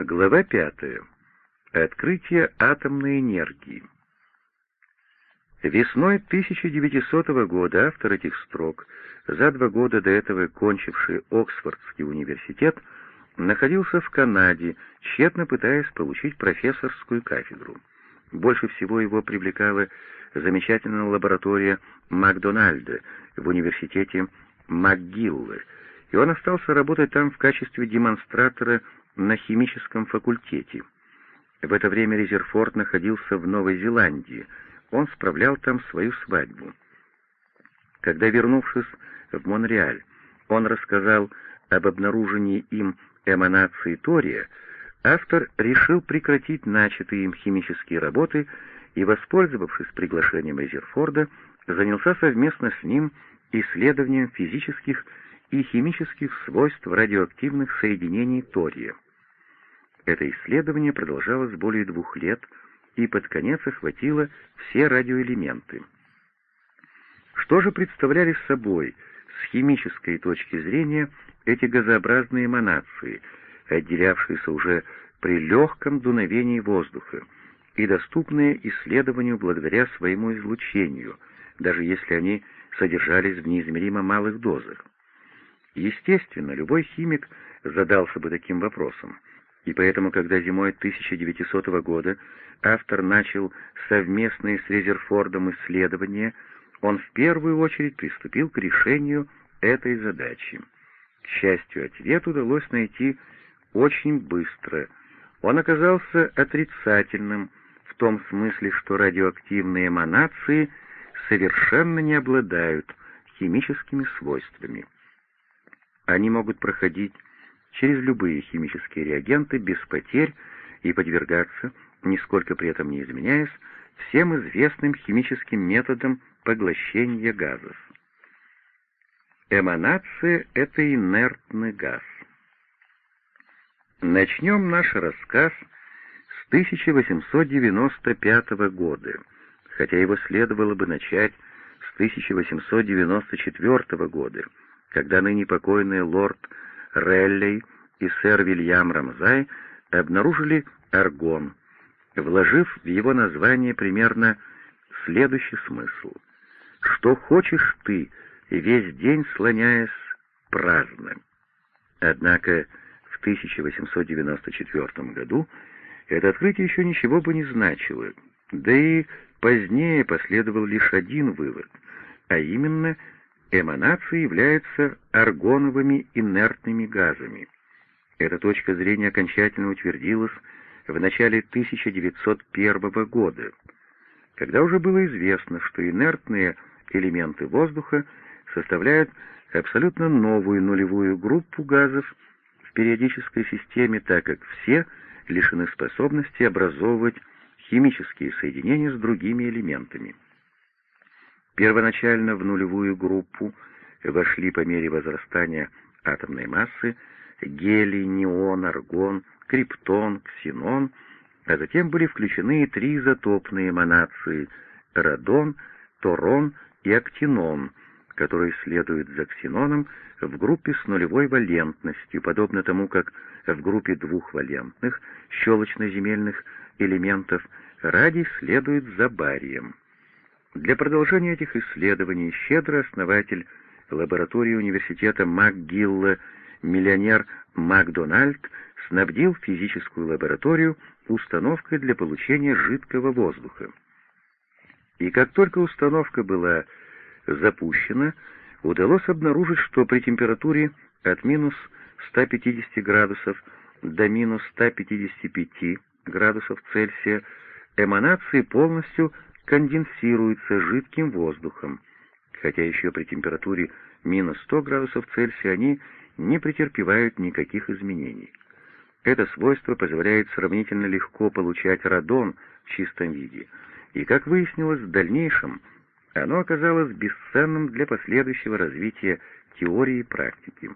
Глава пятая. Открытие атомной энергии. Весной 1900 года автор этих строк, за два года до этого кончивший Оксфордский университет, находился в Канаде, тщетно пытаясь получить профессорскую кафедру. Больше всего его привлекала замечательная лаборатория Макдональда в университете МакГиллы, и он остался работать там в качестве демонстратора на химическом факультете. В это время Резерфорд находился в Новой Зеландии, он справлял там свою свадьбу. Когда, вернувшись в Монреаль, он рассказал об обнаружении им эманации тория, автор решил прекратить начатые им химические работы и, воспользовавшись приглашением Резерфорда, занялся совместно с ним исследованием физических и химических свойств радиоактивных соединений тория. Это исследование продолжалось более двух лет и под конец охватило все радиоэлементы. Что же представляли собой с химической точки зрения эти газообразные эманации, отделявшиеся уже при легком дуновении воздуха и доступные исследованию благодаря своему излучению, даже если они содержались в неизмеримо малых дозах? Естественно, любой химик задался бы таким вопросом — и поэтому, когда зимой 1900 года автор начал совместные с Резерфордом исследования, он в первую очередь приступил к решению этой задачи. К счастью, ответ удалось найти очень быстро. Он оказался отрицательным в том смысле, что радиоактивные эманации совершенно не обладают химическими свойствами. Они могут проходить через любые химические реагенты без потерь и подвергаться, нисколько при этом не изменяясь, всем известным химическим методам поглощения газов. Эманация — это инертный газ. Начнем наш рассказ с 1895 года, хотя его следовало бы начать с 1894 года, когда ныне покойный лорд Реллей и сэр Вильям Рамзай обнаружили аргон, вложив в его название примерно следующий смысл. «Что хочешь ты, весь день слоняясь праздно». Однако в 1894 году это открытие еще ничего бы не значило, да и позднее последовал лишь один вывод, а именно — эманации являются аргоновыми инертными газами. Эта точка зрения окончательно утвердилась в начале 1901 года, когда уже было известно, что инертные элементы воздуха составляют абсолютно новую нулевую группу газов в периодической системе, так как все лишены способности образовывать химические соединения с другими элементами. Первоначально в нулевую группу вошли по мере возрастания атомной массы гелий, неон, аргон, криптон, ксенон, а затем были включены три изотопные эманации — радон, торон и актинон, которые следуют за ксеноном в группе с нулевой валентностью, подобно тому, как в группе двухвалентных щелочно-земельных элементов радий следует за барием. Для продолжения этих исследований щедро основатель лаборатории университета МакГилла, миллионер Макдональд, снабдил физическую лабораторию установкой для получения жидкого воздуха. И как только установка была запущена, удалось обнаружить, что при температуре от минус 150 градусов до минус 155 градусов Цельсия эманации полностью конденсируется жидким воздухом, хотя еще при температуре минус 100 градусов Цельсия они не претерпевают никаких изменений. Это свойство позволяет сравнительно легко получать радон в чистом виде, и, как выяснилось в дальнейшем, оно оказалось бесценным для последующего развития теории и практики.